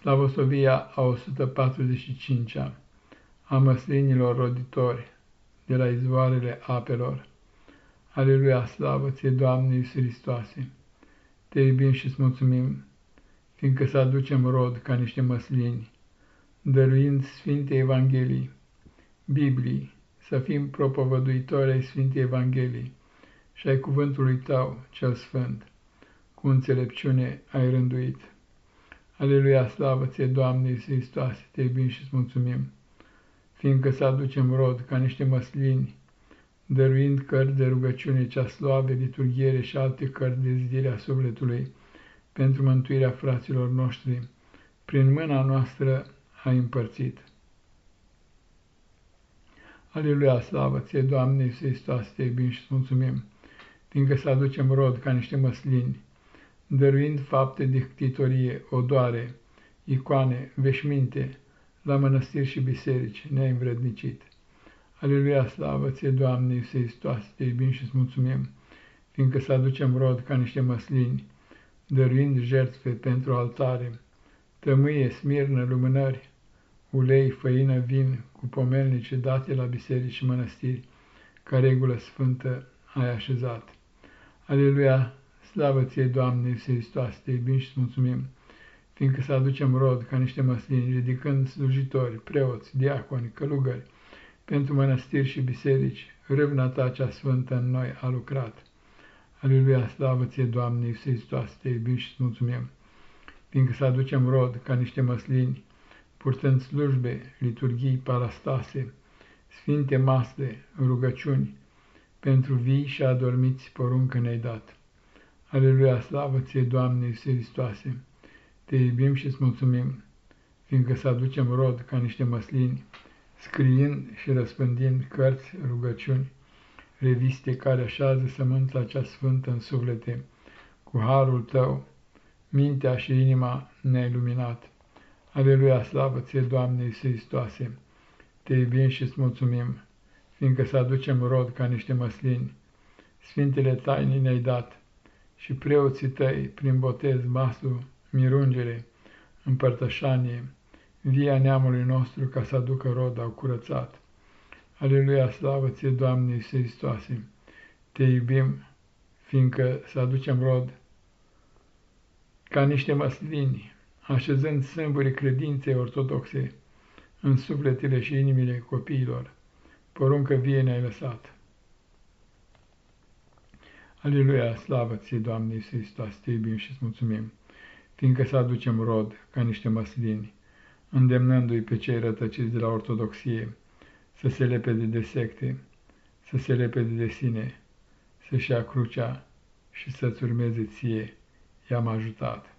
Slavosovia a 145-a a măslinilor roditori de la izvoarele apelor. Aleluia, slavă ție, Doamne Iisus Hristoase! Te iubim și îți mulțumim, fiindcă să aducem rod ca niște măslini, dăruind Sfinte Evanghelii, Biblii, să fim propovăduitori ai Sfintei Evanghelii și ai cuvântului Tău, cel Sfânt, cu înțelepciune ai rânduit. Aleluia, slavă ție, Doamne Iisus Hristoase, te iubim și îți mulțumim, fiindcă să aducem rod ca niște măslini, dăruind cărți de rugăciune, cea slave, liturghiere și alte cărți de zidire a sufletului, pentru mântuirea fraților noștri, prin mâna noastră ai împărțit. Aleluia, slavă ție, Doamne Iisus Hristoase, te iubim și îți mulțumim, fiindcă să aducem rod ca niște măslini, dăruind fapte de htitorie, odoare, icoane, veșminte, la mănăstiri și biserici ne-ai învrednicit. Aleluia, slavă ție, Doamne Iisuse Hristoase, te iubim și îți mulțumim, fiindcă să aducem rod ca niște măslini, dăruind jertfe pentru altare, tămâie, smirnă, lumânări, ulei, făină, vin, cu pomelnice date la biserici și mănăstiri, ca regulă sfântă ai așezat. Aleluia, Slavă ție, Doamne, Iisuse Hristos, te iubim și mulțumim, fiindcă să aducem rod ca niște măslini, ridicând slujitori, preoți, diaconi, călugări, pentru mănăstiri și biserici, râvna ta cea sfântă în noi a lucrat. Aleluia, slavă ție, Doamne, Iisuse Hristos, te iubim și mulțumim, fiindcă să aducem rod ca niște măslini, purtând slujbe, liturghii, parastase, sfinte masle, rugăciuni, pentru vii și adormiți poruncă ne-ai dat. Aleluia, slavă ție, Doamne Iisuse Hristoase! Te iubim și îți mulțumim, fiindcă să aducem rod ca niște măslini, scriind și răspândind cărți, rugăciuni, reviste care așează sămânța cea sfântă în suflete, cu harul tău, mintea și inima ne-ai luminat. Aleluia, slavă ție, Doamne Iisuse Hristoase! Te iubim și îți mulțumim, fiindcă să aducem rod ca niște măslini, Sfintele taini ne-ai dat, și preoții tăi, prin botez, masu, mirungere, împărtășanie, via neamului nostru ca să aducă rod au curățat. Aleluia, slavă ție, Doamne Iisus Hristoase! Te iubim, fiindcă să aducem rod ca niște măslini, așezând sâmburii credinței ortodoxe în sufletele și inimile copiilor, poruncă vie ne-ai lăsat. Aleluia, slavă ție, Doamne Iisus Hristos, te iubim și îți mulțumim, fiindcă să aducem rod ca niște măslini, îndemnându-i pe cei rătăciți de la ortodoxie să se lepede de secte, să se lepede de sine, să-și ia crucea și să-ți urmeze ție, i-am ajutat.